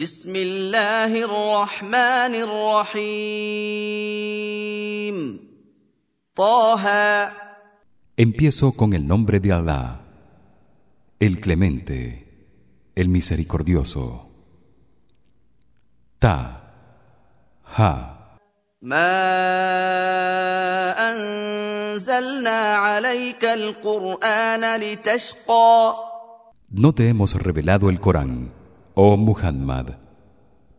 بسم الله الرحمن الرحيم طه Empiezo con el nombre de Allah, el Clemente, el Misericordioso. Ta, Ha. ما انزلنا عليك القران لتشقى No te hemos revelado el Corán, oh Muhammad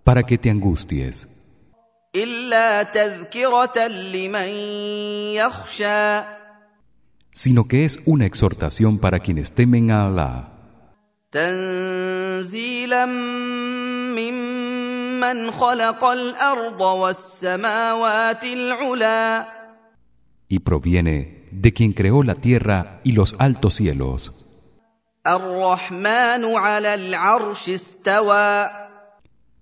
para que te angusties. sino que es una exhortación para quienes temen a Allah y proviene de quien creó la tierra y los altos cielos.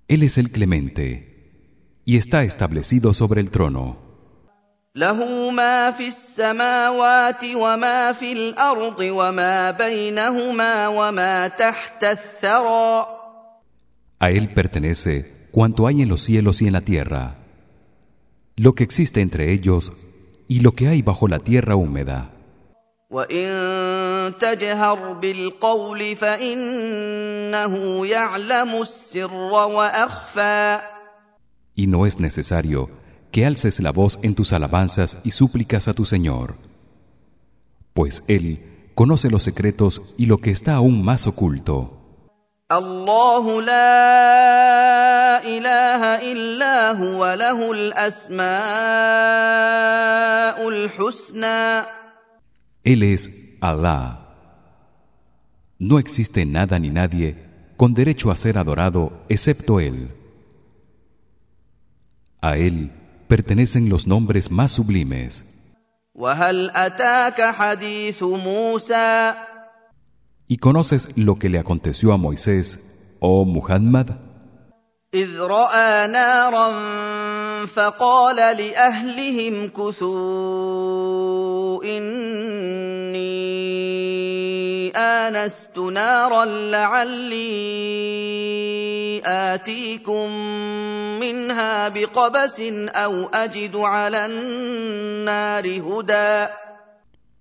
Él es el Clemente y está establecido sobre el trono. له ما في السماوات وما في الارض وما بينهما وما تحت الثرى A él pertenece cuanto hay en los cielos y en la tierra, lo que existe entre ellos y lo que hay bajo la tierra húmeda. وان تجهر بالقول فانه يعلم السر واخفى Y no es necesario que alces la voz en tus alabanzas y súplicas a tu Señor, pues él conoce los secretos y lo que está aún más oculto. الله لا اله الا هو له الاسماء الحسنى él es Alá. No existe nada ni nadie con derecho a ser adorado excepto él. A él pertenecen los nombres más sublimes. ¿Y conoces lo que le aconteció a Moisés, oh Muhammad? إذ رأى نارا فقال لأهلهم كثوا إني آنست نارا لعلي آتيكم منها بقبس أو أجد على النار هدى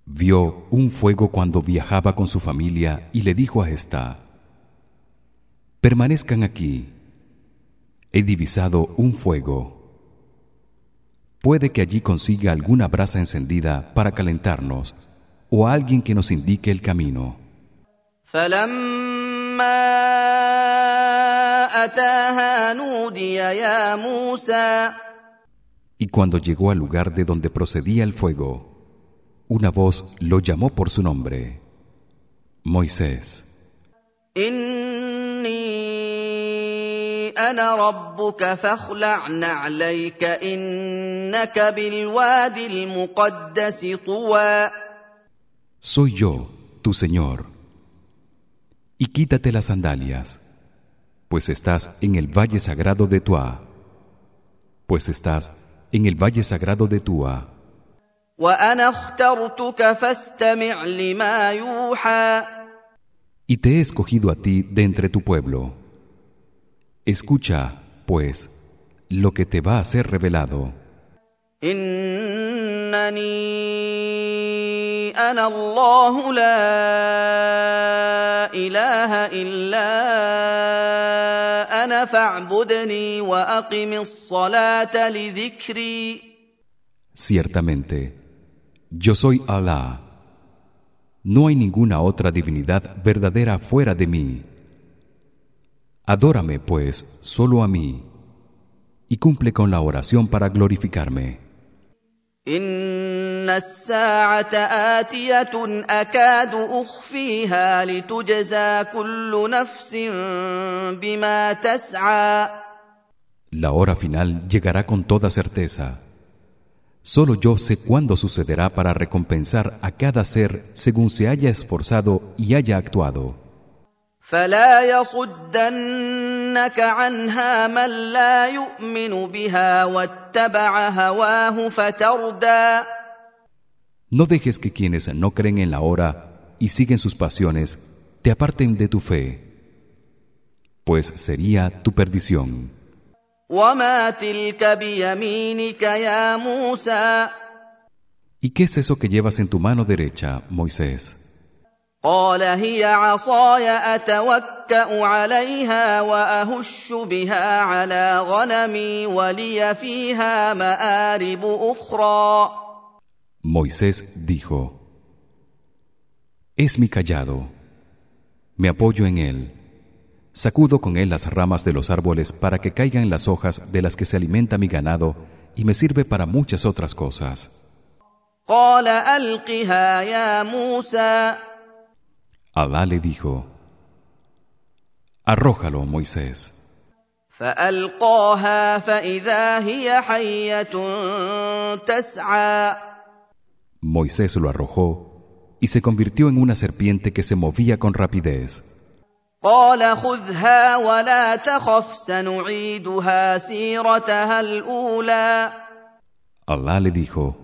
Vio un fuego cuando viajaba con su familia y le dijo a esta: Permanezcan aquí. he divisado un fuego. Puede que allí consiga alguna brasa encendida para calentarnos o alguien que nos indique el camino. Y cuando llegó al lugar de donde procedía el fuego, una voz lo llamó por su nombre. Moisés. اني انا ربك فاخلع نعليك انك بالواد المقدس طوى Soy yo, tu Señor. Y quítate las sandalias, pues estás en el valle sagrado de Tua. Pues estás en el valle sagrado de Tua. وانا اخترتك فاستمع لما يوحى Y te he escogido a ti de entre tu pueblo. Escucha, pues, lo que te va a ser revelado. Innani ana Allahu la ilaha illa ana fa'budni wa aqimis salata li dhikri. Ciertamente, yo soy Alá. No hay ninguna otra divinidad verdadera fuera de mí. Adórame, pues, solo a mí, y cumple con la oración para glorificarme. ان الساعه اتيه اكاد اخفيها لتجزى كل نفس بما تسعى La hora final llegará con toda certeza. Solo yo sé cuándo sucederá para recompensar a cada ser según se haya esforzado y haya actuado. فلا يصدنك عنها من لا يؤمن بها واتبع هواه فتردى No dejes que quienes no creen en la hora y siguen sus pasiones te aparten de tu fe. pues sería tu perdición. وما تلك بيمينك يا موسى ¿Y qué es eso que llevas en tu mano derecha, Moisés? قال هي عصاي اتوكا عليها واهش بها على غنمي ولي فيها مارب اخرى Moisés dijo: Es mi callado. Me apoyo en él. Sacudo con él las ramas de los árboles para que caigan las hojas de las que se alimenta mi ganado y me sirve para muchas otras cosas. قال القها يا موسى Alá le dijo: Arrójalo, Moisés. Moisés lo arrojó y se convirtió en una serpiente que se movía con rapidez. Alá le dijo: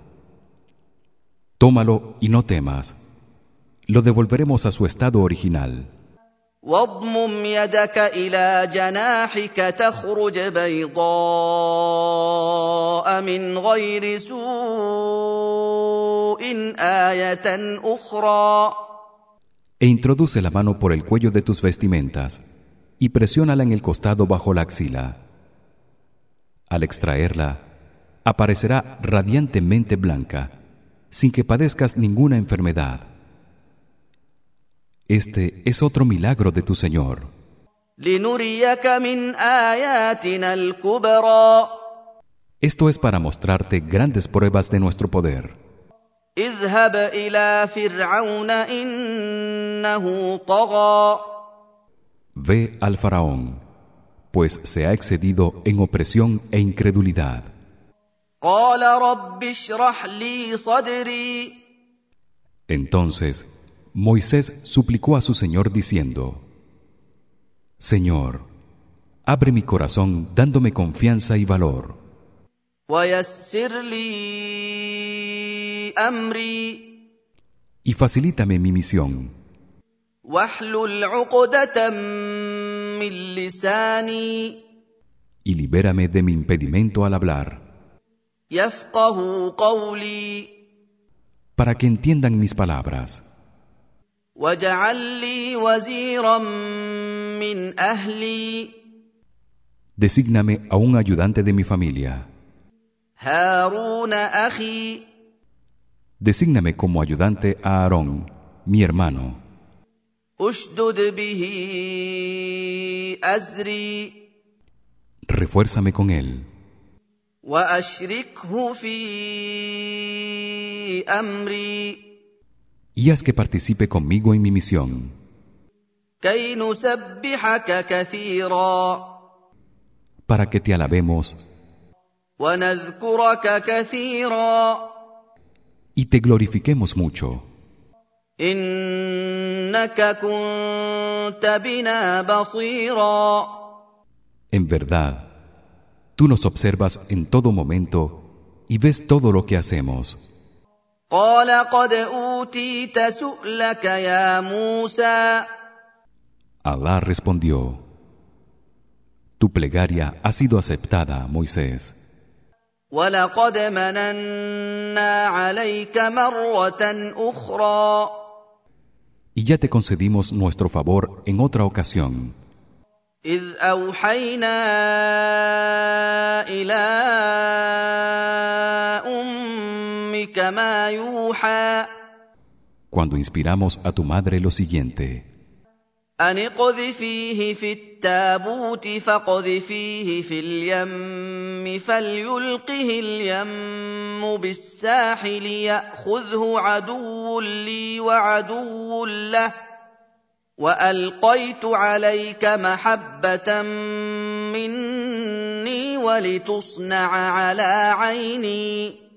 Tómalo y no temas Lo devolveremos a su estado original. واضمم يدك الى جناحك تخرج بيضاء من غير سوء ايه اخرى E introduce la mano por el cuello de tus vestimentas y presiónala en el costado bajo la axila. Al extraerla, aparecerá radiantemente blanca, sin que padezcas ninguna enfermedad. Este es otro milagro de tu Señor. Esto es para mostrarte grandes pruebas de nuestro poder. Ve al faraón, pues se ha excedido en opresión e incredulidad. Entonces Moisés suplicó a su Señor diciendo: Señor, abre mi corazón dándome confianza y valor. Y facilítame mi misión. Y libérame de mi impedimento al hablar. Para que entiendan mis palabras. واجعل لي وزيرا من اهلي Desígname a un ayudante de mi familia هارون اخي Desígname como ayudante a Aarón mi hermano اشدد به ازري refuérzame con él واشركه في امري y haz que participe conmigo en mi misión. Para que te alabemos y te glorifiquemos mucho. En verdad, tú nos observas en todo momento y ves todo lo que hacemos. قال قد اوتيت سؤلك يا موسى Alá respondió: Tu plegaria ha sido aceptada, Moisés, ولقد مننا عليك مره اخرى y ya te concedimos nuestro favor en otra ocasión, اذ اوحينا الى امك ما يوحى cuando inspiramos a tu madre lo siguiente: أن اقذفيه في التابوت فاقذفيه في اليم فليلقه اليم بالساحل يأخذه عدو لي وعدو له. وألقيت عليك محبة مني ولتصنع على عيني.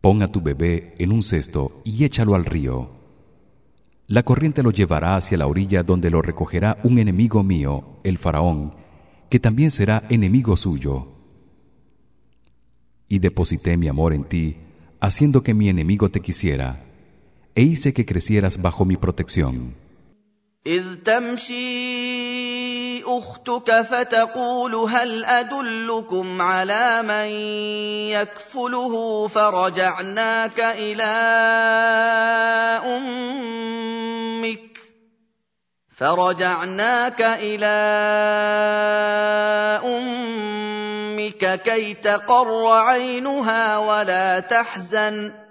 Pon a tu bebé en un cesto y échalo al río. La corriente lo llevará hacia la orilla donde lo recogerá un enemigo mío, el faraón, que también será enemigo suyo. Y deposité mi amor en ti, haciendo que mi enemigo te quisiera, e hice que crecieras bajo mi protección. إذ تمشي أختك فتقول هل أدلكم على من يكفله فرجعناك إلى أمك فرجعناك إلى أمك كي تقر عينها ولا تحزن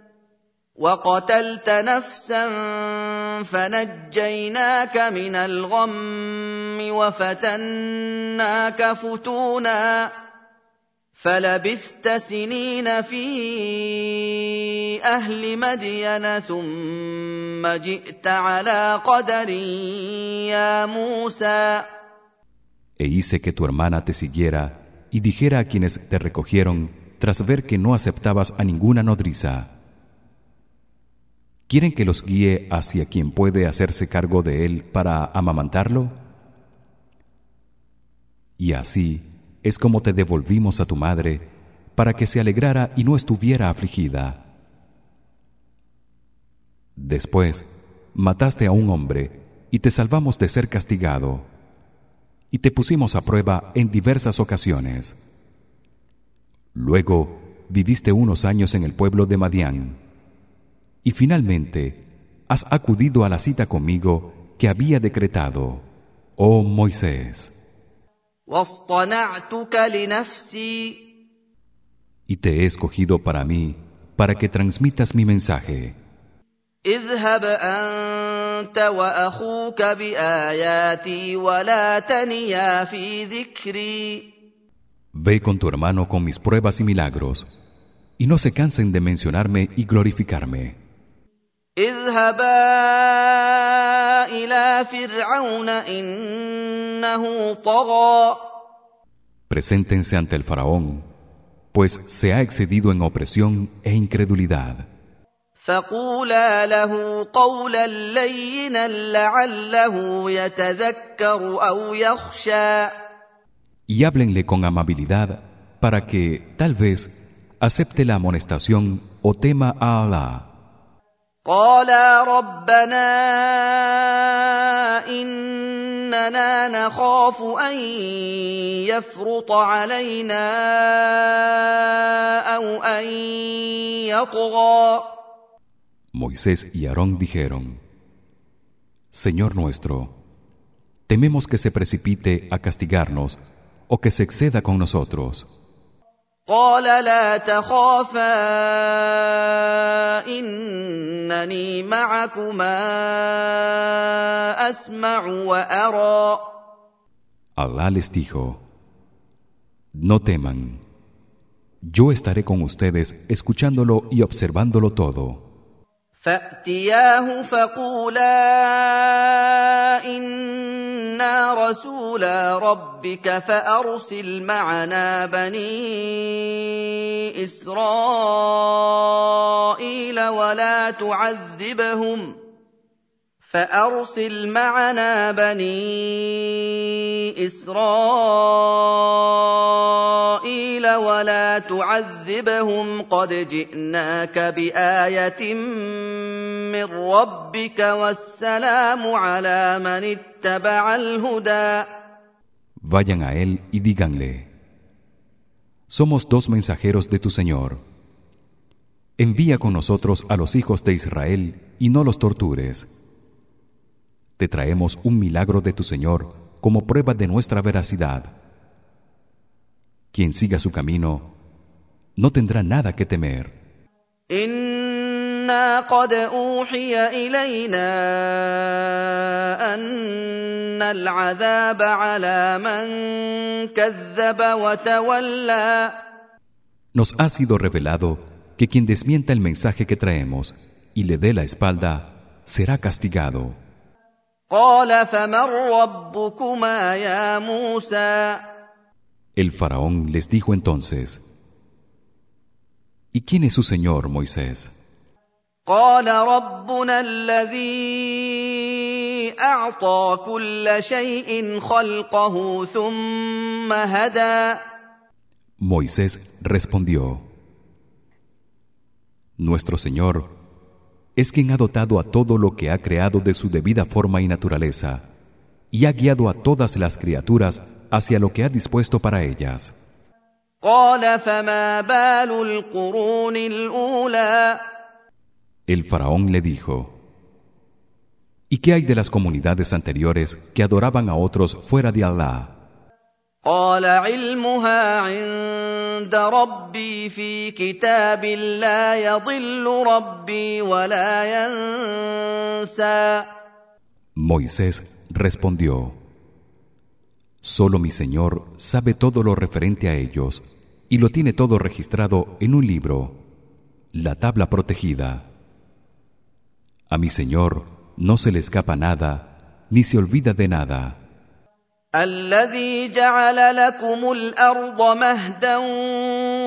وقتلت نفسا فنجيناك من الغم وفتناك فتونا فلبثت سنين في أهل مدين ثم جئت على قدر يا موسى E hice que tu hermana te siguiera y dijera a quienes te recogieron tras ver que no aceptabas a ninguna nodriza. ¿Quieren que los guíe hacia quien puede hacerse cargo de él para amamantarlo? Y así es como te devolvimos a tu madre para que se alegrara y no estuviera afligida. Después mataste a un hombre y te salvamos de ser castigado y te pusimos a prueba en diversas ocasiones. Luego viviste unos años en el pueblo de Madián y finalmente has acudido a la cita conmigo que había decretado oh Moisés. y te he escogido para mí para que transmitas mi mensaje. Ve con tu hermano con mis pruebas y milagros, y no se cansen de mencionarme y glorificarme. اذهبا الى فرعون انه طغى Preséntense ante el faraón pues se ha excedido en opresión e incredulidad فقولا له قولا لينا لعله يتذكر او يخشى y háblenle con amabilidad para que tal vez acepte la amonestación o tema a Allah قالا ربنا اننا نخاف ان يفرط علينا او ان يطغى Moisés y Aarón dijeron Señor nuestro tememos que se precipite a castigarnos o que se exceda con nosotros قال لا تخافا انني معكما اسمع وارى Allah les dijo No teman yo estaré con ustedes escuchándolo y observándolo todo فاتياه فقولا أنا رسولا ربك فارسل معنا بني اسرائيل ولا تعذبهم فارسل معنا بني اسرائيل ولا تعذبهم قد جئناك بايه من ربك والسلام على من اتبع الهدى Vayan a él y díganle Somos dos mensajeros de tu Señor Envía con nosotros a los hijos de Israel y no los tortures Te traemos un milagro de tu Señor como prueba de nuestra veracidad Quien siga su camino no tendrá nada que temer انا قد اوحي الينا ان العذاب على من كذب وتولى Nos ha sido revelado que quien desmienta el mensaje que traemos y le dé la espalda será castigado. El faraón les dijo entonces: ¿Y quién es su señor, Moisés? قال ربنا الذي اعطى كل شيء خلقه ثم هدى Moisés respondió: Nuestro Señor es quien ha dotado a todo lo que ha creado de su debida forma y naturaleza y ha guiado a todas las criaturas hacia lo que ha dispuesto para ellas. El faraón le dijo: ¿Y qué hay de las comunidades anteriores que adoraban a otros fuera de Allah? Moisés respondió Solo mi Señor sabe todo lo referente a ellos y lo tiene todo registrado en un libro la tabla protegida. A mi Señor no se le escapa nada ni se olvida de nada الذي جعل لكم الأرض مهدا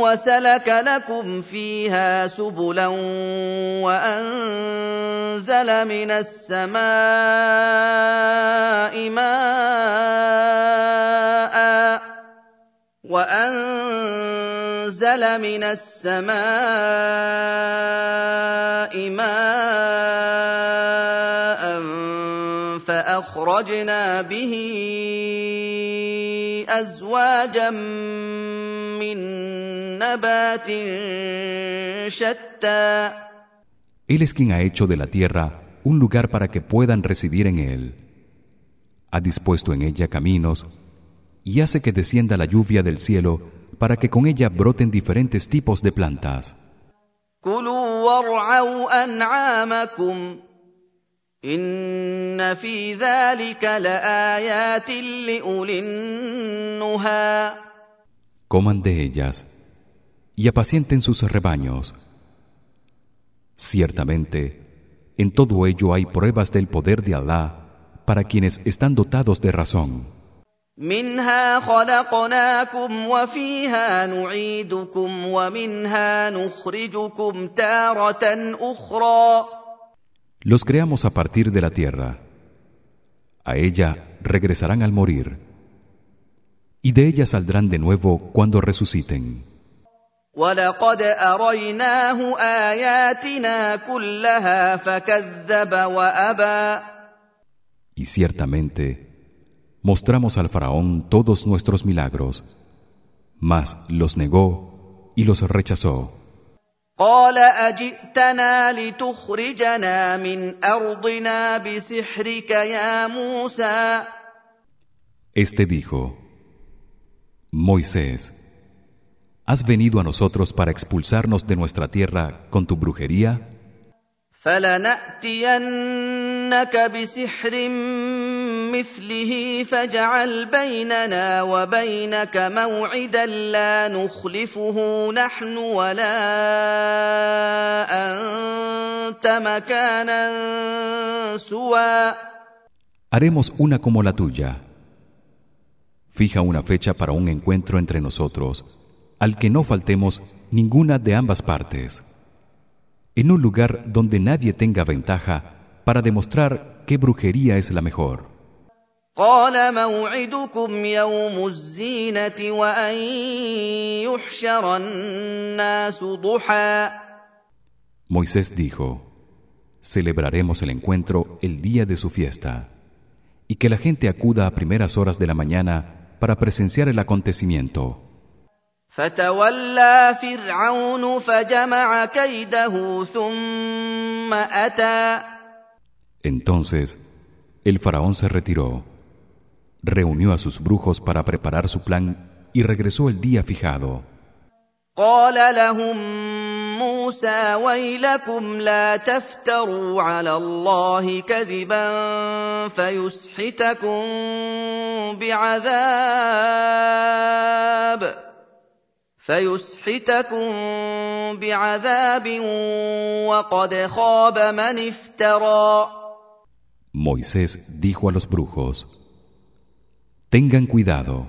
وسلك لكم فيها سبلا وأنزل من السماء ماء وأنزل من السماء ماء فاخرجنا به ازواجا من نبات شتى Él es quien ha hecho de la tierra un lugar para que puedan residir en él. Ha dispuesto en ella caminos y hace que descienda la lluvia del cielo para que con ella broten diferentes tipos de plantas. كلوا وارعوا انعامكم ان في ذلك لايات لاولي النهى Coman de ellas y apacienten sus rebaños. Ciertamente, en todo ello hay pruebas del poder de Allah para quienes están dotados de razón. منها خلقناكم وفيها نعيدكم ومنها نخرجكم تاره اخرى Los creamos a partir de la tierra. A ella regresarán al morir. Y de ella saldrán de nuevo cuando resuciten. Y ciertamente mostramos al faraón todos nuestros milagros, mas los negó y los rechazó. قال اجئتنا لتخرجنا من ارضنا بسحرك يا موسى Este dijo: Moisés, ¿has venido a nosotros para expulsarnos de nuestra tierra con tu brujería? فلناتينك بسحر مثله فاجعل بيننا وبينك موعدا لا نخلفه نحن ولا انت مكانا سوى Haremos una como la tuya. Fija una fecha para un encuentro entre nosotros, al que no faltemos ninguna de ambas partes. En un lugar donde nadie tenga ventaja para demostrar qué brujería es la mejor. قال موعدكم يوم الزينه وان يحشر الناس ضحى Moisés dijo: Celebraremos el encuentro el día de su fiesta y que la gente acuda a primeras horas de la mañana para presenciar el acontecimiento. فتولى فرعون فجمع كيده ثم اتى Entonces el faraón se retiró, reunió a sus brujos para preparar su plan y regresó el día fijado. قال لهم موسى ويلكم لا تفتروا على الله كذبا فيسحتكم بعذاب فيسحتكم بعذاب وقد خاب من افترى Moisés dijo a los brujos: Tengan cuidado.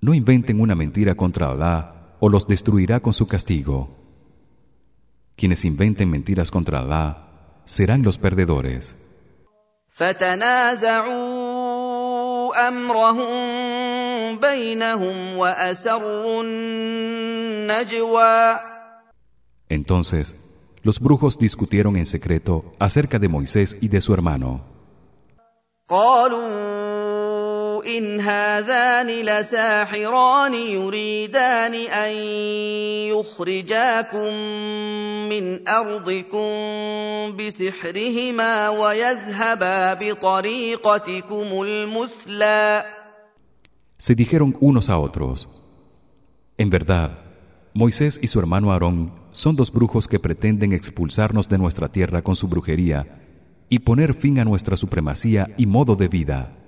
No inventen una mentira contra Alá o los destruirá con su castigo. Quienes inventen mentiras contra Alá serán los perdedores. Entonces, los brujos discutieron en secreto acerca de Moisés y de su hermano. قالوا ان هذان لساحران يريدان ان يخرجاكم من ارضكم بسحرهما ويذهبا بطريقتكم المثلى Se dijeron unos a otros En verdad Moisés y su hermano Aarón son dos brujos que pretenden expulsarnos de nuestra tierra con su brujería y poner fin a nuestra supremacía y modo de vida.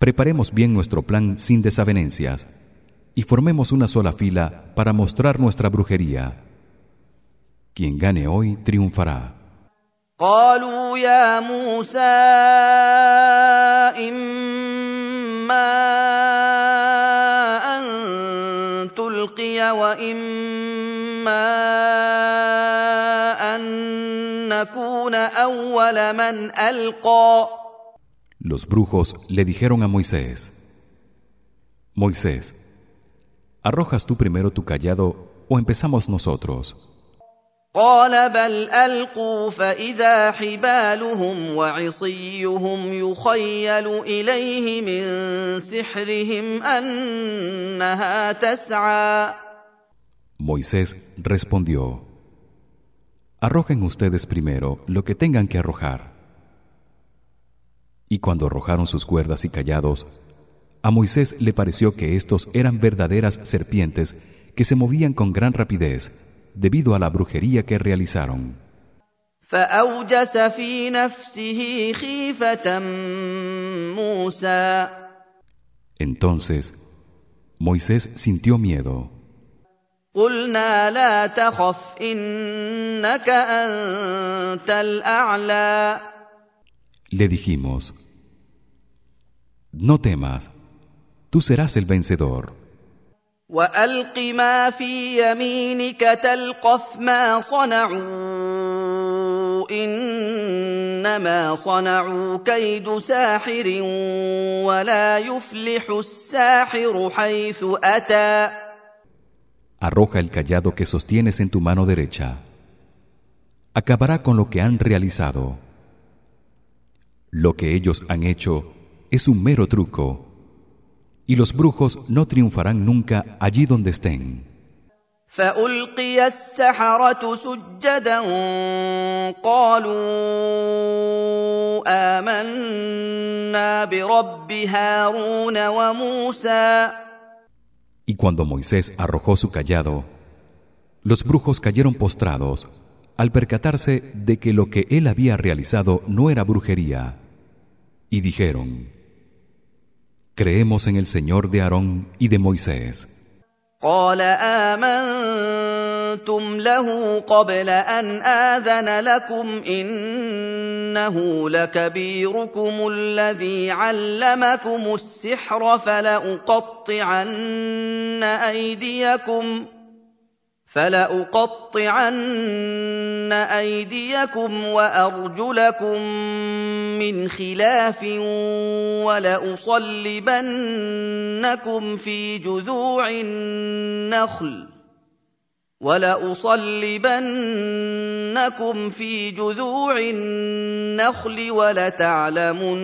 Preparemos bien nuestro plan sin desavenencias y formemos una sola fila para mostrar nuestra brujería. Quien gane hoy triunfará. Los brujos le dijeron a Moisés Moisés ¿arrojas tú primero tu callado o empezamos nosotros? قال بل القوا فاذا حبالهم وعصيهم يخيل اليه من سحرهم انها تسعى Moisés respondió Arrojen ustedes primero lo que tengan que arrojar y cuando arrojaron sus cuerdas y callados a Moisés le pareció que estos eran verdaderas serpientes que se movían con gran rapidez debido a la brujería que realizaron. Entonces Moisés sintió miedo. Le dijimos No temas tú serás el vencedor. والق ما في يمينك تلقف ما صنعوا انما صنعوا كيد ساحر ولا يفلح الساحر حيث اتى. Arroja el callado que sostienes en tu mano derecha. Acabará con lo que han realizado. Lo que ellos han hecho es un mero truco y los brujos no triunfarán nunca allí donde estén. Y cuando Moisés arrojó su callado, los brujos cayeron postrados al percatarse de que lo que él había realizado no era brujería, y dijeron: Creemos en el Señor de Aarón y de Moisés. آمنتم له قبل أن آذن لكم إنه لكبيركم الذي علمكم السحر فلأقطعن أيديكم ۖ فلأقطعن أيديكم وأرجلكم من خلاف ولأصلبنكم في جذوع النخل ولأصلبنكم في جذوع النخل ولتعلمن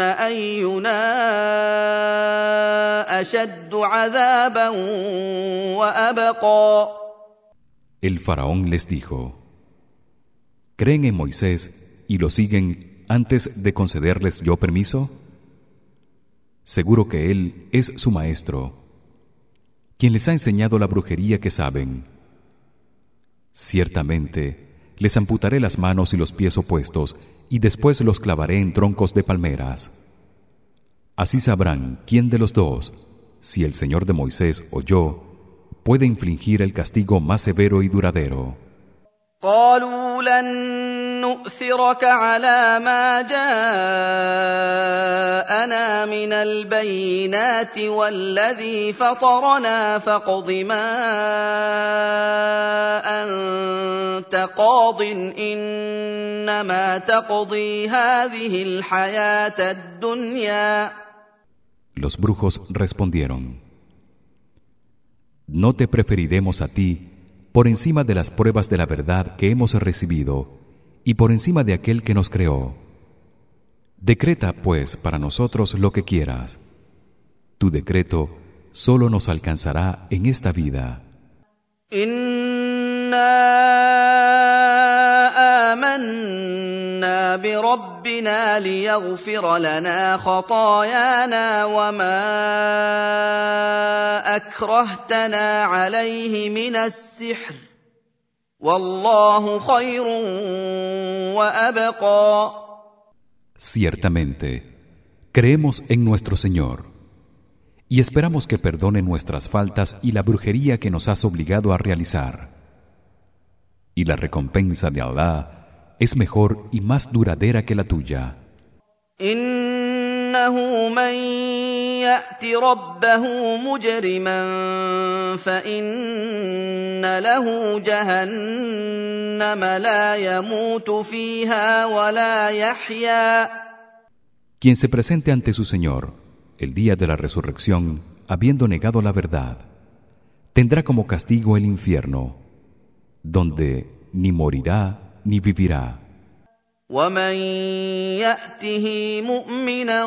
أينا أشد عذابا وأبقى El faraón les dijo ¿Creen en Moisés y lo siguen antes de concederles yo permiso? Seguro que él es su maestro quien les ha enseñado la brujería que saben. Ciertamente les amputaré las manos y los pies opuestos y después los clavaré en troncos de palmeras. Así sabrán quién de los dos, si el Señor de Moisés o yo, puede infligir el castigo más severo y duradero. نؤثرك على ما جاءنا من البينات والذي فطرنا فاقض ما أنت قاض إنما تقضي هذه الحياة الدنيا. Los brujos respondieron: No te preferiremos a ti por encima de las pruebas de la verdad que hemos recibido y por encima de aquel que nos creó. Decreta pues para nosotros lo que quieras. Tu decreto solo nos alcanzará en esta vida. Ciertamente creemos en nuestro Señor y esperamos que perdone nuestras faltas y la brujería que nos has obligado a realizar. Y la recompensa de Allah es mejor y más duradera que la tuya. Quien se presente ante su Señor el día de la resurrección habiendo negado la verdad tendrá como castigo el infierno donde ni morirá ni vivirá ومن ياته مؤمنا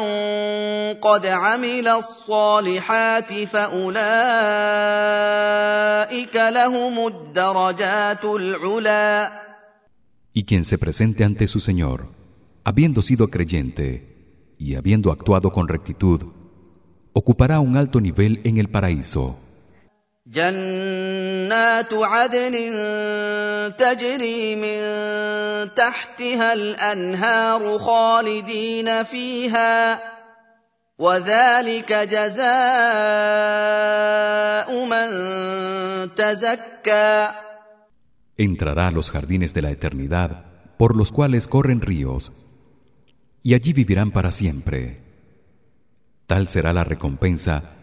قد عمل الصالحات فاولئك لهم الدرجات العلى Y quien se presente ante su Señor habiendo sido creyente y habiendo actuado con rectitud ocupará un alto nivel en el paraíso جنات عدن تجري من تحتها الانهار خالدين فيها وذلك جزاء من تزكى Entrará a los jardines de la eternidad por los cuales corren ríos y allí vivirán para siempre tal será la recompensa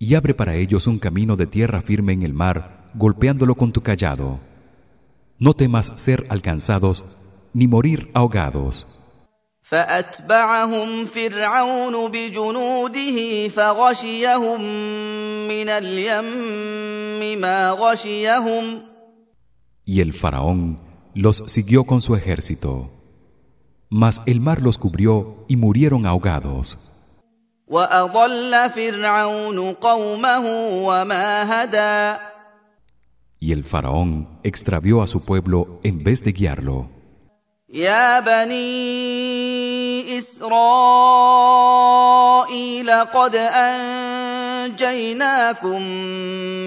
y abre para ellos un camino de tierra firme en el mar golpeándolo con tu callado no temas ser alcanzados ni morir ahogados فأتبعهم فرعون بجنوده فغشيهم من اليم ما غشيهم Y el faraón los siguió con su ejército mas el mar los cubrió y murieron ahogados وأضل فرعون قومه وما هدى Y el faraón extravió a su pueblo en vez de guiarlo. يا بني إسرائيل قد أنجيناكم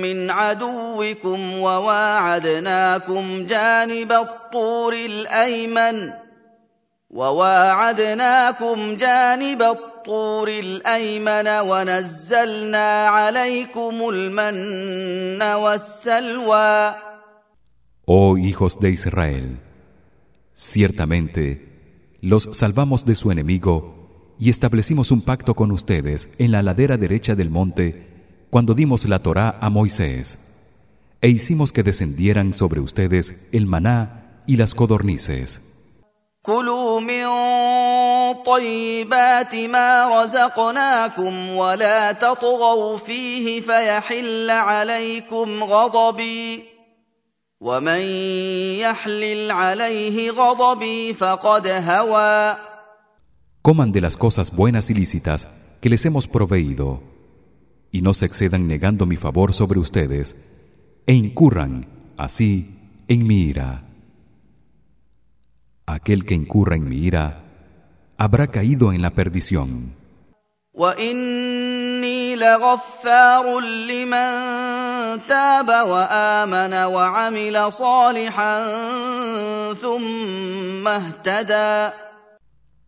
من عدوكم وواعدناكم جانب الطور الأيمن وواعدناكم جانب الطور الأيمن ونزلنا عليكم المن والسلوى Oh hijos de Israel, ciertamente los salvamos de su enemigo y establecimos un pacto con ustedes en la ladera derecha del monte cuando dimos la Torá a Moisés e hicimos que descendieran sobre ustedes el maná y las codornices. كلوا من طيبات ما رزقناكم ولا تطغوا فيه فيحل عليكم غضبي ومن يحلل عليه غضبي فقد هوى Coman de las cosas buenas y lícitas que les hemos proveído y no se excedan negando mi favor sobre ustedes e incurran así en mi ira. Aquel que incurra en mi ira habrá caído en la perdición.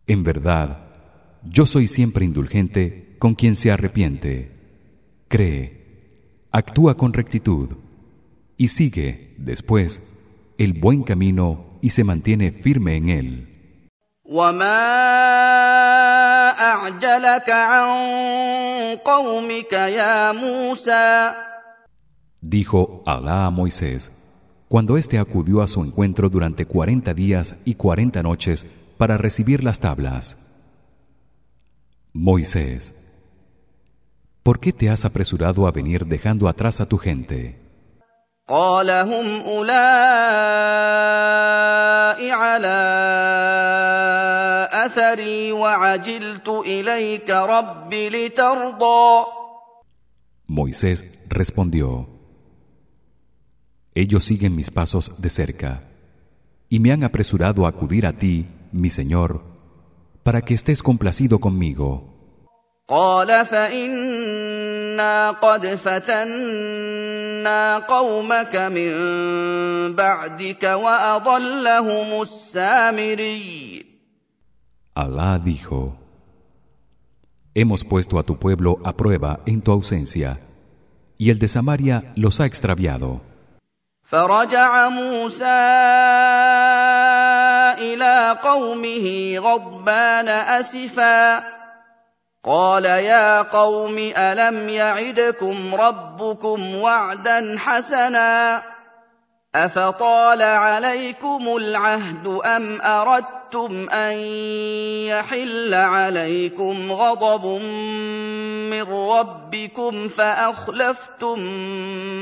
En verdad yo soy siempre indulgente con quien se arrepiente. Cree actúa con rectitud y sigue después el buen camino y se mantiene firme en él. Dijo Alá a Moisés, cuando éste acudió a su encuentro durante cuarenta días y cuarenta noches para recibir las tablas. Moisés, ¿por qué te has apresurado a venir dejando atrás a tu gente? قال هم أولئك على أثري وعجلت إليك رب لترضى Moisés respondió Ellos siguen mis pasos de cerca y me han apresurado a acudir a ti, mi Señor, para que estés complacido conmigo. قال فإنا قد فتنا قومك من بعدك وأضلهم السامري Alá dijo Hemos puesto a tu pueblo a prueba en tu ausencia y el de Samaria los ha extraviado. فرجع موسى إلى قومه غضبان أسفا قال يا قوم ألم يعدكم ربكم وعدا حسنا أفطال عليكم العهد أم أردتم أن يحل عليكم غضب من ربكم فأخلفتم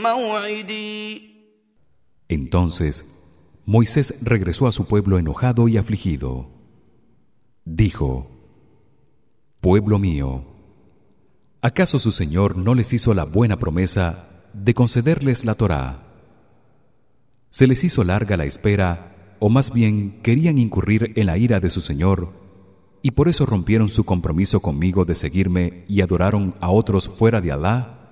موعدي Entonces Moisés regresó a su pueblo enojado y afligido. Dijo: Pueblo mío, ¿acaso su Señor no les hizo la buena promesa de concederles la Torá? Se les hizo larga la espera, o más bien querían incurrir en la ira de su Señor, y por eso rompieron su compromiso conmigo de seguirme y adoraron a otros fuera de Alá.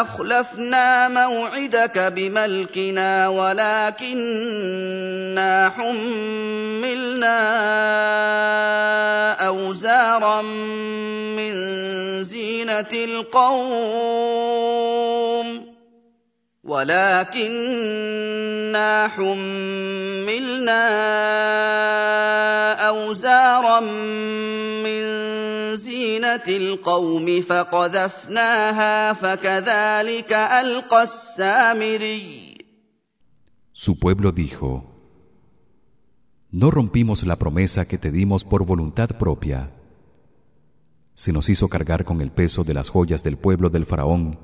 أخلفنا موعدك بملكنا ولكننا حملنا أوزارا من زينة القوم. ولكننا حملنا اوزارا من زينه القوم فقذفناها فكذلك القى السامري Su pueblo dijo No rompimos la promesa que te dimos por voluntad propia. Se nos hizo cargar con el peso de las joyas del pueblo del faraón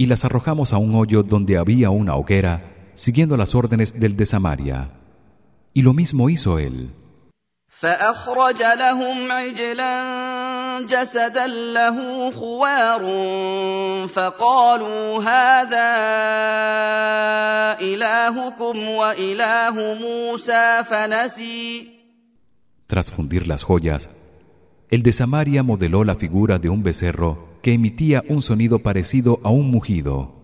y las arrojamos a un hoyo donde había una hoguera siguiendo las órdenes del de Samaria y lo mismo hizo él فأخرج لهم عجلا جسدا له خوار فقالوا هذا إلهكم وإله موسى فنسي Tras fundir las joyas, el de Samaria modeló la figura de un becerro que emitía un sonido parecido a un mugido.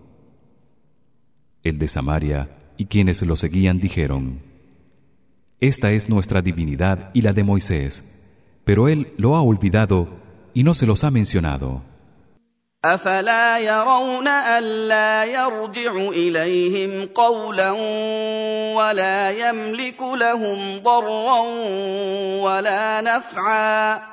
El de Samaria y quienes lo seguían dijeron: Esta es nuestra divinidad y la de Moisés, pero él lo ha olvidado y no se los ha mencionado. أفلا يرون ألا يرجع إليهم قولا ولا يملك لهم ضرا ولا نفعا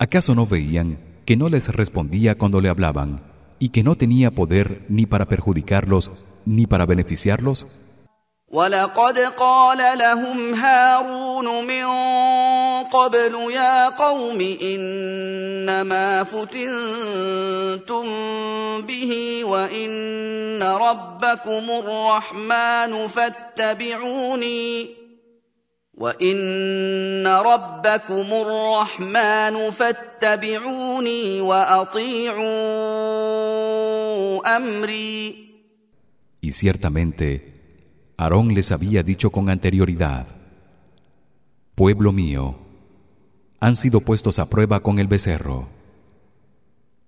¿Acaso no veían que no les respondía cuando le hablaban y que no tenía poder ni para perjudicarlos ni para beneficiarlos? ولقد قال لهم هارون من قبل يا قوم انما فتنتم به وان ربكم الرحمن فاتبعوني وان ربكم الرحمن فاتبعوني واطيعوا امري Y ciertamente Aarón les había dicho con anterioridad: Pueblo mío, han sido puestos a prueba con el becerro.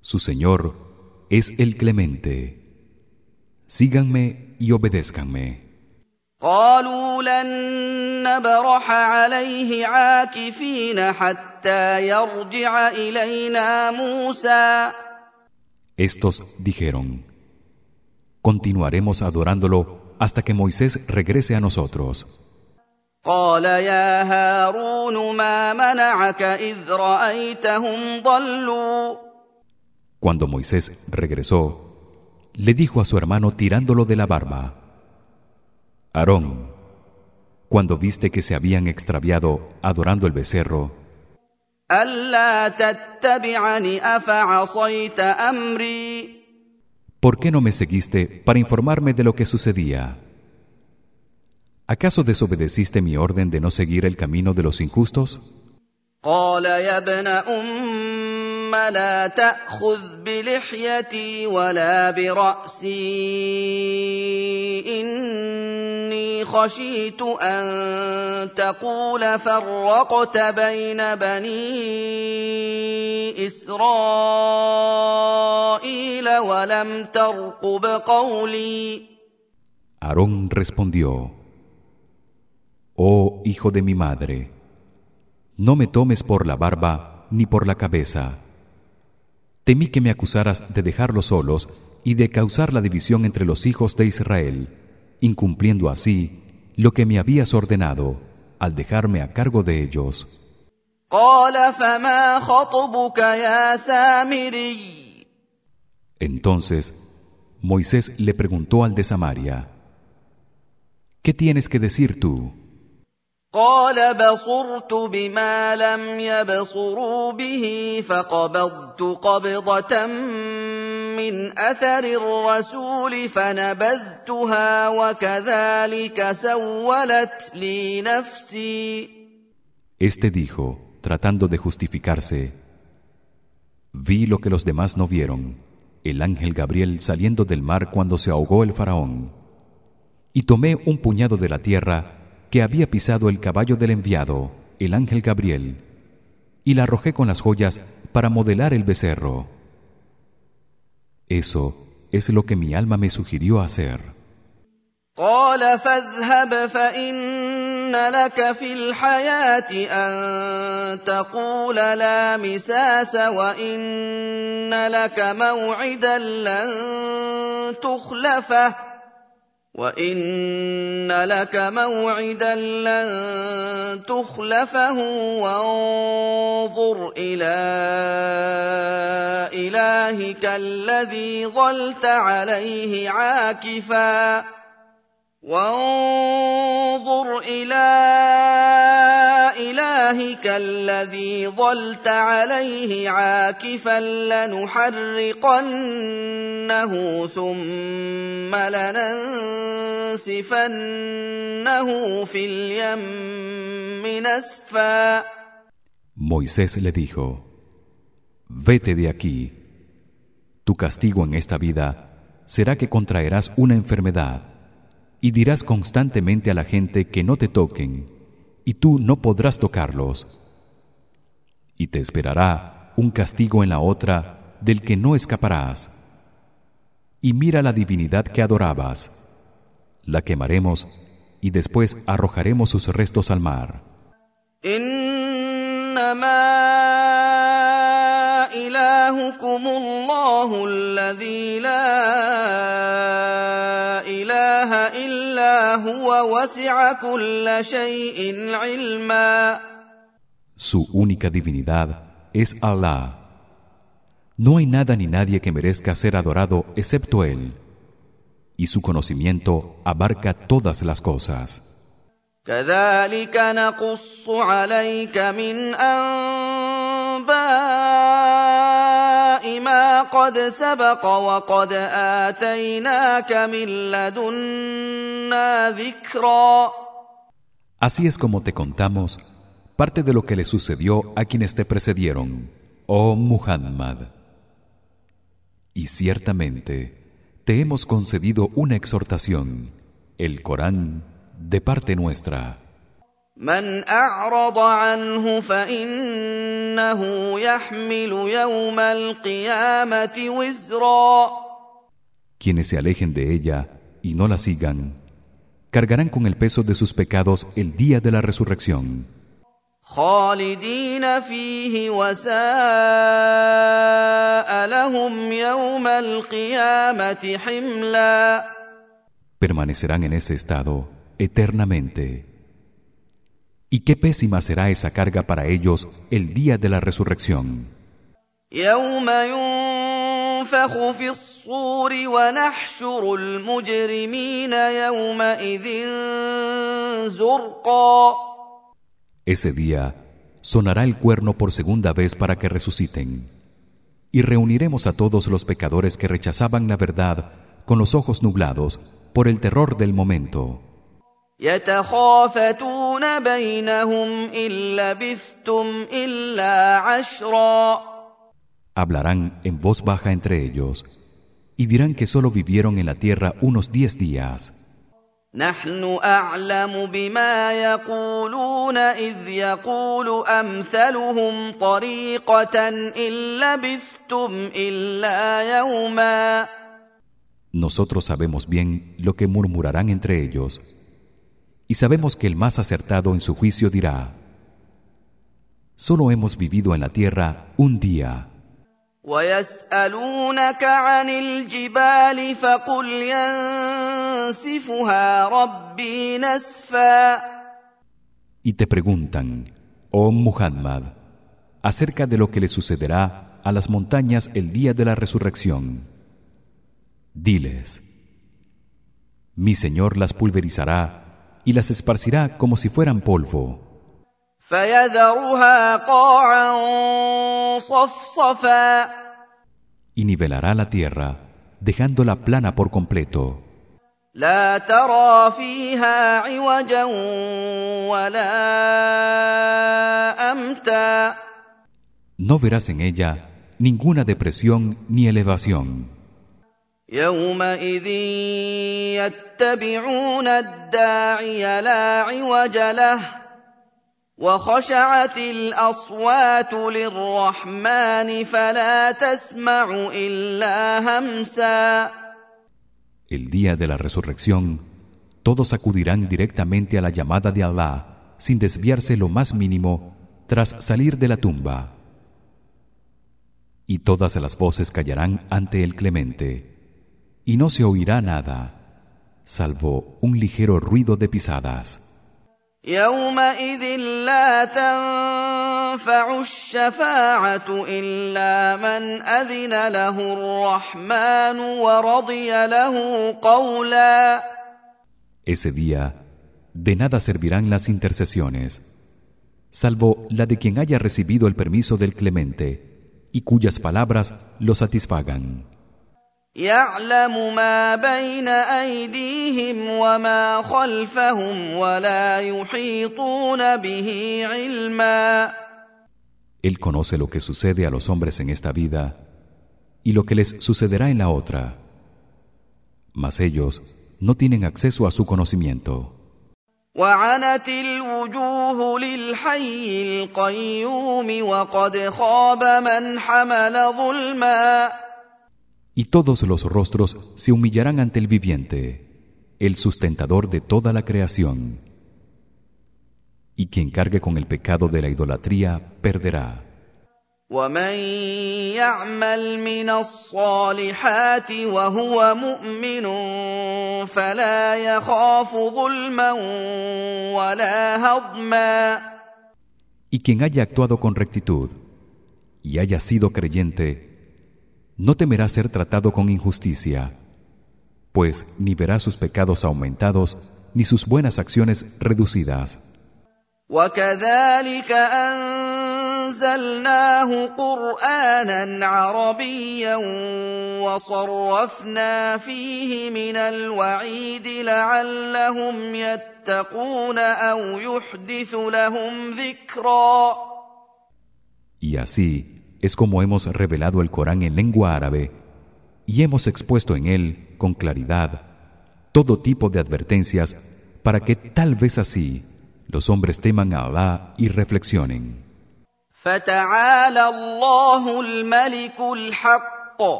Su Señor es el clemente. Síganme y obedézcanme. قالوا لن نبرح عليه عاكفين حتى يرجع الينا موسى Estos dijeron Continuaremos adorándolo hasta que Moisés regrese a nosotros. قال يا هارون ما منعك اذ رايتهم ضلوا Cuando Moisés regresó, le dijo a su hermano tirándolo de la barba: Aarón, cuando viste que se habían extraviado adorando el becerro, ¿Por qué no me seguiste para informarme de lo que sucedía? ¿Acaso desobedeciste mi orden de no seguir el camino de los injustos? ام لا تأخذ بلحيتي ولا برأسي إني خشيت أن تقول فرقت بين بني إسرائيل ولم ترقب قولي Aarón respondió: Oh hijo de mi madre, no me tomes por la barba ni por la cabeza. temí que me acusaras de dejarlos solos y de causar la división entre los hijos de Israel, incumpliendo así lo que me habías ordenado al dejarme a cargo de ellos. Entonces Moisés le preguntó al de Samaria: ¿Qué tienes que decir tú? قال بصرت بما لم يبصروا به فقبضت قبضه من اثر الرسول فنبذتها وكذلك سولت لي نفسي Este dijo, tratando de justificarse: Vi lo que los demás no vieron, el ángel Gabriel saliendo del mar cuando se ahogó el faraón. Y tomé un puñado de la tierra que había pisado el caballo del enviado, el ángel Gabriel, y la arrojé con las joyas para modelar el becerro. Eso es lo que mi alma me sugirió hacer. قال فاذهب فان لك في الحياه ان تقول لا مساس وان لك موعدا لن تخلفه وان لك موعدا لن تخلفه وانظر إلى الهك الذي ظلت عليه عاكفا وانظر إلى الهك الذي ظلت عليه عاكفا لنحرقنه ثم لننسفنه في اليم نسفا Moisés le dijo: Vete de aquí. Tu castigo en esta vida será que contraerás una enfermedad y dirás constantemente a la gente que no te toquen y tú no podrás tocarlos. Y te esperará un castigo en la otra del que no escaparás. Y mira la divinidad que adorabas. La quemaremos y después arrojaremos sus restos al mar. هو وسع كل شيء علما Su única divinidad es Allah. No hay nada ni nadie que merezca ser adorado excepto él. Y su conocimiento abarca todas las cosas. كذلك نقص عليك من انباء ما قد سبق وقد اتيناك من لدنا ذكرا Así es como te contamos parte de lo que le sucedió a quienes te precedieron, oh Muhammad. Y ciertamente te hemos concedido una exhortación, el Corán, de parte nuestra. من اعرض عنه فانه يحمل يوم القيامه وزرا Quienes se alejen de ella y no la sigan, cargarán con el peso de sus pecados el día de la resurrección خالدين فيه وساء لهم يوم القيامة حملا permanecerán en ese estado eternamente y qué pésima será esa carga para ellos el día de la resurrección. Ese día sonará el cuerno por segunda vez para que resuciten y reuniremos a todos los pecadores que rechazaban la verdad con los ojos nublados por el terror del momento. يتخافتون بينهم إن لبثتم إلا عشرا Hablarán en voz baja entre ellos y dirán que solo vivieron en la tierra unos diez días. نحن أعلم بما يقولون إذ يقول أمثلهم طريقة إن لبثتم إلا يوما Nosotros sabemos bien lo que murmurarán entre ellos y sabemos que el más acertado en su juicio dirá Solo hemos vivido en la tierra un día ويسألونك عن الجبال فقل ينسفها ربي نسفا y te preguntan oh Muhammad acerca de lo que le sucederá a las montañas el día de la resurrección diles mi Señor las pulverizará y las esparcirá como si fueran polvo. Y nivelará la tierra, dejándola plana por completo. No verás en ella ninguna depresión ni elevación. يومئذ يتبعون الداعي لا عوج له وخشعت الاصوات للرحمن فلا تسمع الا همسا el día de la resurrección todos acudirán directamente a la llamada de Allah sin desviarse lo más mínimo tras salir de la tumba y todas las voces callarán ante el clemente y no se oirá nada salvo un ligero ruido de pisadas يومئذ لا تنفع الشفاعه الا من اذن له الرحمن ورضي له قولا ese día de nada servirán las intercesiones salvo la de quien haya recibido el permiso del clemente y cuyas palabras lo satisfagan يعلم ما بين ايديهم وما خلفهم ولا يحيطون به علما Él conoce lo que sucede a los hombres en esta vida y lo que les sucederá en la otra. Mas ellos no tienen acceso a su conocimiento. وعنت الوجوه للحي القيوم وقد خاب من حمل ظلما Y todos los rostros se humillarán ante el viviente, el sustentador de toda la creación. Y quien cargue con el pecado de la idolatría perderá. ومن يعمل من الصالحات وهو مؤمن فلا يخاف ظلما ولا هضما Y quien haya actuado con rectitud y haya sido creyente, no temerá ser tratado con injusticia, pues ni verá sus pecados aumentados ni sus buenas acciones reducidas. وكذلك انزلناه قرانا عربيا وصرفنا فيه من الوعيد لعلهم يتقون او يحدث لهم ذكرا Y así es como hemos revelado el Corán en lengua árabe y hemos expuesto en él con claridad todo tipo de advertencias para que tal vez así los hombres teman a Allah y reflexionen.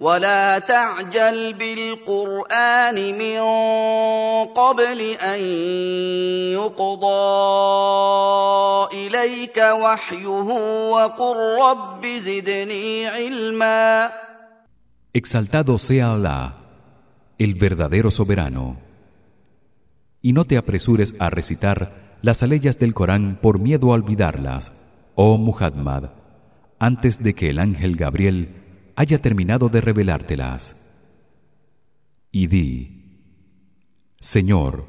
ولا تعجل بالقران من قبل ان يقضى اليك وحيه وقل رب زدني علما Exaltado sea Allah, el verdadero soberano. Y no te apresures a recitar las aleyas del Corán por miedo a olvidarlas, oh Muhammad, antes de que el ángel Gabriel haya terminado de revelártelas. Y di: Señor,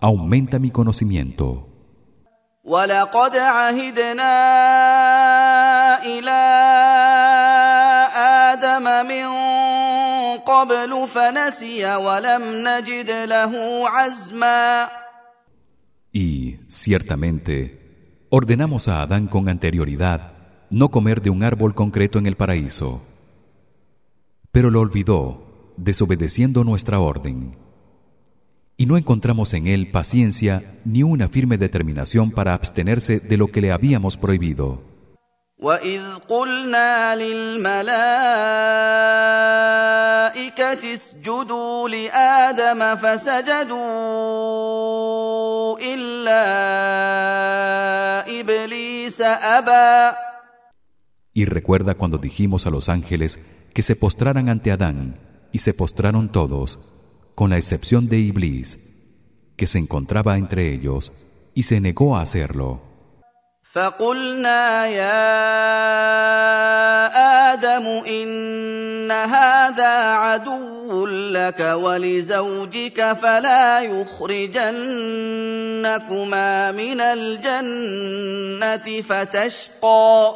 aumenta mi conocimiento. ولقد عهدنا إلى آدم من قبل فنسي ولم نجد له عزما Y ciertamente ordenamos a Adán con anterioridad no comer de un árbol concreto en el paraíso. Pero lo olvidó, desobedeciendo nuestra orden. Y no encontramos en él paciencia ni una firme determinación para abstenerse de lo que le habíamos prohibido. وإذ قلنا للملائكة اسجدوا لآدم فسجدوا إلا إبليس أبى Y recuerda cuando dijimos a los ángeles que se postraran ante Adán y se postraron todos con la excepción de Iblis que se encontraba entre ellos y se negó a hacerlo. فقلنا يا آدم إن هذا عدو لك ولزوجك فلا يخرجنكما من الجنة فتشقى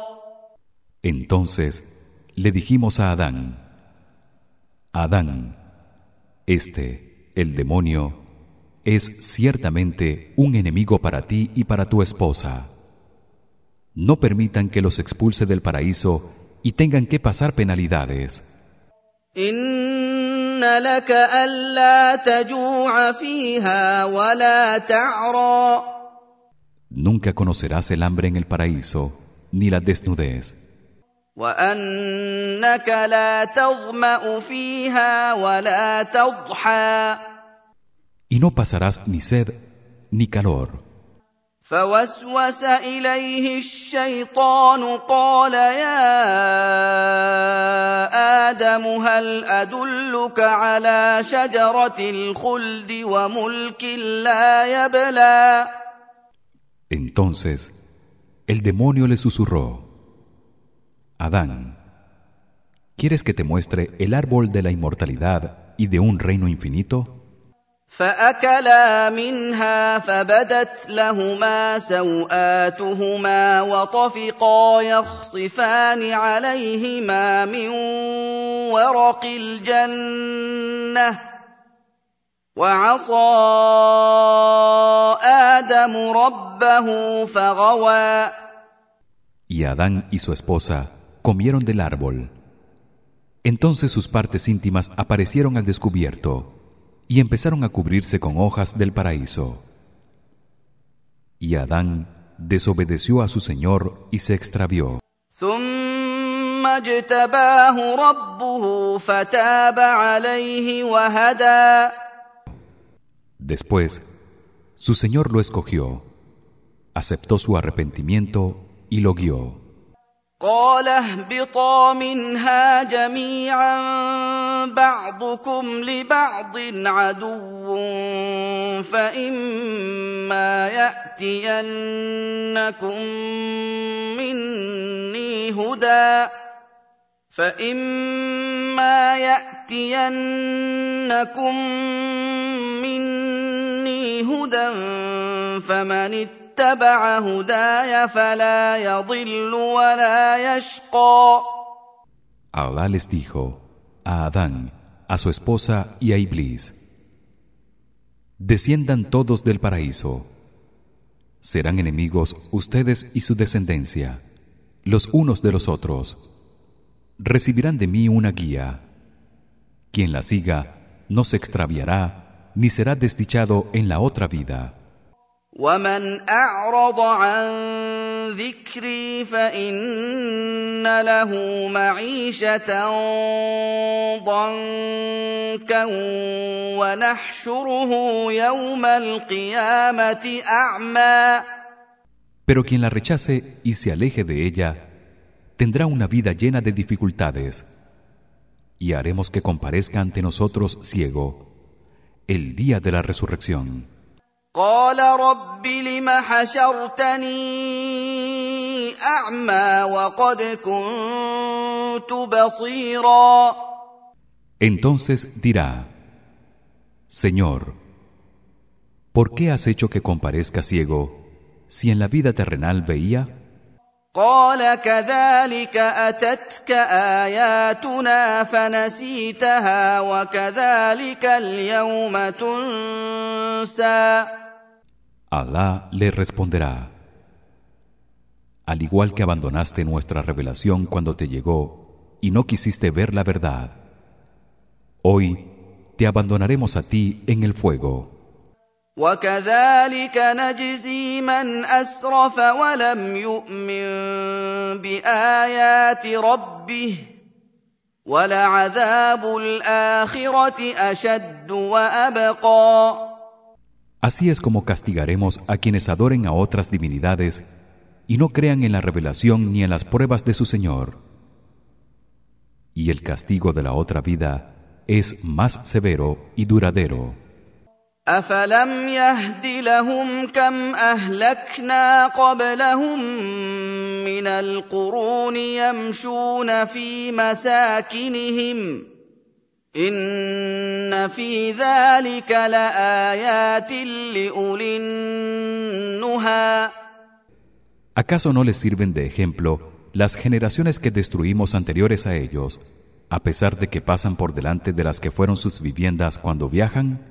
Entonces le dijimos a Adán: Adán, este, el demonio, es ciertamente un enemigo para ti y para tu esposa. No permitan que los expulse del paraíso y tengan que pasar penalidades. Nunca conocerás el hambre en el paraíso ni la desnudez وأنك لا تظمأ فيها ولا تضحى Y no pasarás ni sed ni calor. فوسوس إليه الشيطان قال يا آدم هل أدلك على شجرة الخلد وملك لا يبلى Entonces el demonio le susurró: Adán, ¿quieres que te muestre el árbol de la inmortalidad y de un reino infinito? فأكلا منها فبدت لهما سوآتهما وطفقا يخصفان عليهما من ورق الجنة وعصى آدم ربه فغوى Y Adán y su esposa comieron del árbol. Entonces sus partes íntimas aparecieron al descubierto y empezaron a cubrirse con hojas del paraíso. Y Adán desobedeció a su Señor y se extravió. Después, su Señor lo escogió, aceptó su arrepentimiento y lo guió. قال اهبطا منها جميعا بعضكم لبعض عدو فإما يأتينكم مني هدى فإما يأتينكم مني هدى فمن هداي فلا يضل ولا يشقى Allah les dijo a Adán, a su esposa y a Iblis: Desciendan todos del paraíso. Serán enemigos ustedes y su descendencia, los unos de los otros. Recibirán de mí una guía. Quien la siga no se extraviará ni será desdichado en la otra vida. ومن اعرض عن ذكري فان له معيشه ضنكا ونحشره يوم القيامه اعمى Pero quien la rechace y se aleje de ella tendrá una vida llena de dificultades y haremos que comparezca ante nosotros ciego el día de la resurrección. قال رب لم حشرتني اعمى وقد كنت بصيرا Entonces dirá: Señor, ¿por qué has hecho que comparezca ciego si en la vida terrenal veía? قال كذلك اتتك اياتنا فنسيتها وكذلك اليوم تنسى Alá le responderá: Al igual que abandonaste nuestra revelación cuando te llegó y no quisiste ver la verdad, hoy te abandonaremos a ti en el fuego. وكذلك نجزي من اسرف ولم يؤمن بايات ربه ولعذاب الاخره اشد وابقى Así es como castigaremos a quienes adoren a otras divinidades y no crean en la revelación ni en las pruebas de su Señor. Y el castigo de la otra vida es más severo y duradero. افلم يهد لهم كم اهلكنا قبلهم من القرون يمشون في مساكنهم ان في ذلك لايات لاولي النهى ¿Acaso no les sirven de ejemplo las generaciones que destruimos anteriores a ellos, a pesar de que pasan por delante de las que fueron sus viviendas cuando viajan?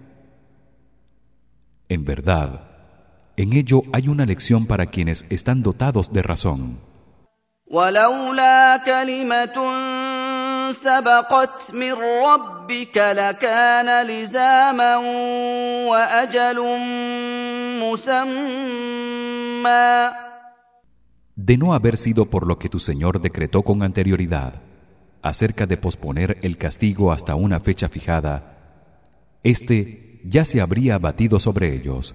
En verdad, en ello hay una lección para quienes están dotados de razón. ولولا كلمة سبقت من ربك لكان لزاما وأجل مسمى De no haber sido por lo que tu Señor decretó con anterioridad acerca de posponer el castigo hasta una fecha fijada, este ya se habría abatido sobre ellos.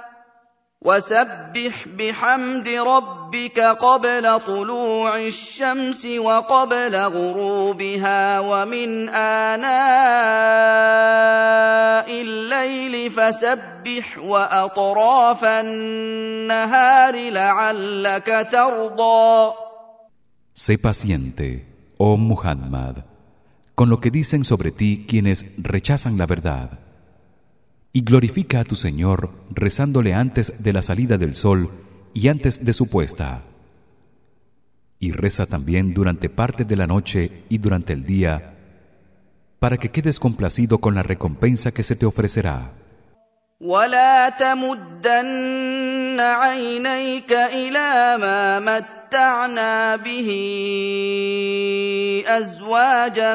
وسبح بحمد ربك قبل طلوع الشمس وقبل غروبها ومن آناء الليل فسبح وأطراف النهار لعلك ترضى Sé paciente, oh Muhammad, con lo que dicen sobre ti quienes rechazan la verdad. Y glorifica a tu Señor rezándole antes de la salida del sol y antes de su puesta. Y reza también durante parte de la noche y durante el día para que quedes complacido con la recompensa que se te ofrecerá. ولا تمدن عينيك الى ما متعنا به ازواجا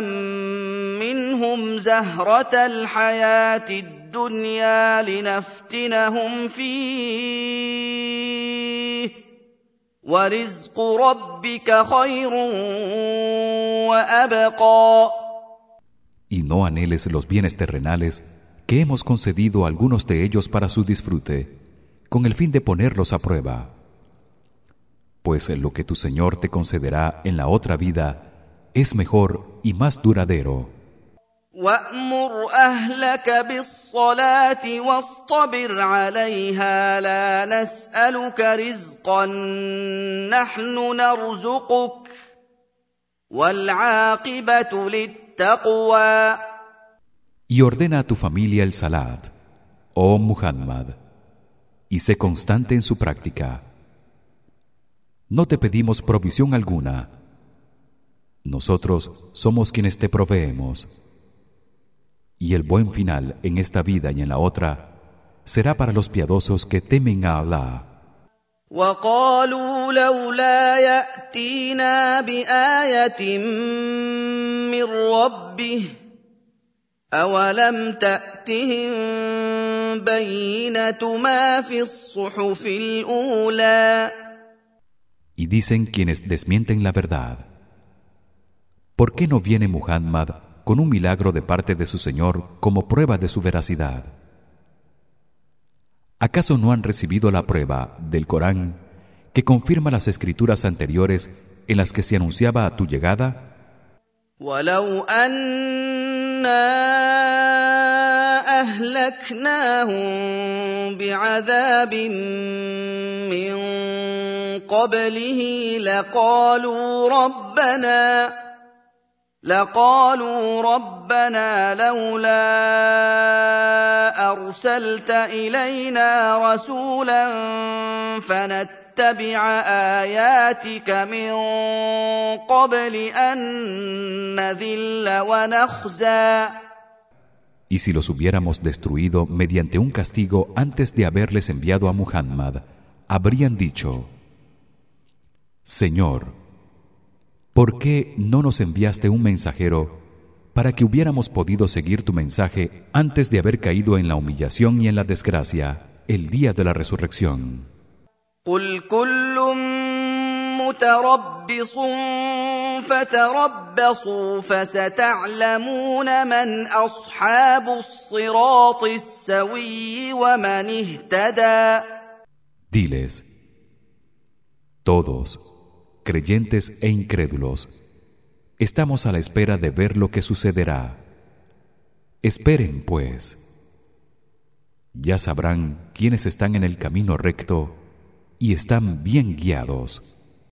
منهم زهره الحياه الدنيا لنفتنهم فيه ورزق ربك خير وابقى Y no anheles los bienes terrenales que hemos concedido a algunos de ellos para su disfrute, con el fin de ponerlos a prueba. Pues lo que tu Señor te concederá en la otra vida es mejor y más duradero. وامر اهلك بالصلاه واصطبر عليها لا نسالك رزقا نحن نرزقك والعاقبه للتقوى Y ordena a tu familia el salat, oh Muhammad, y sé constante en su práctica. No te pedimos provisión alguna. Nosotros somos quienes te proveemos. Y el buen final en esta vida y en la otra será para los piadosos que temen a Allah. وقالوا لولا ياتينا بايه من ربه اولم تاتهم بينه ما في الصحف الاولى Y dicen quienes desmienten la verdad ¿Por qué no viene Muhammad con un milagro de parte de su Señor como prueba de su veracidad? ¿Acaso no han recibido la prueba del Corán que confirma las escrituras anteriores en las que se anunciaba a tu llegada? ولو أنا أهلكناهم بعذاب من قبله لقالوا ربنا لقالوا ربنا لولا ارسلت الينا رسولا فنتبع اياتك من قبل ان نذل ونخزى Y si los hubiéramos destruido mediante un castigo antes de haberles enviado a Muhammad, habrían dicho: Señor, ¿Por qué no nos enviaste un mensajero para que hubiéramos podido seguir tu mensaje antes de haber caído en la humillación y en la desgracia el día de la resurrección? Diles Todos creyentes e incrédulos. Estamos a la espera de ver lo que sucederá. Esperen pues. Ya sabrán quienes están en el camino recto y están bien guiados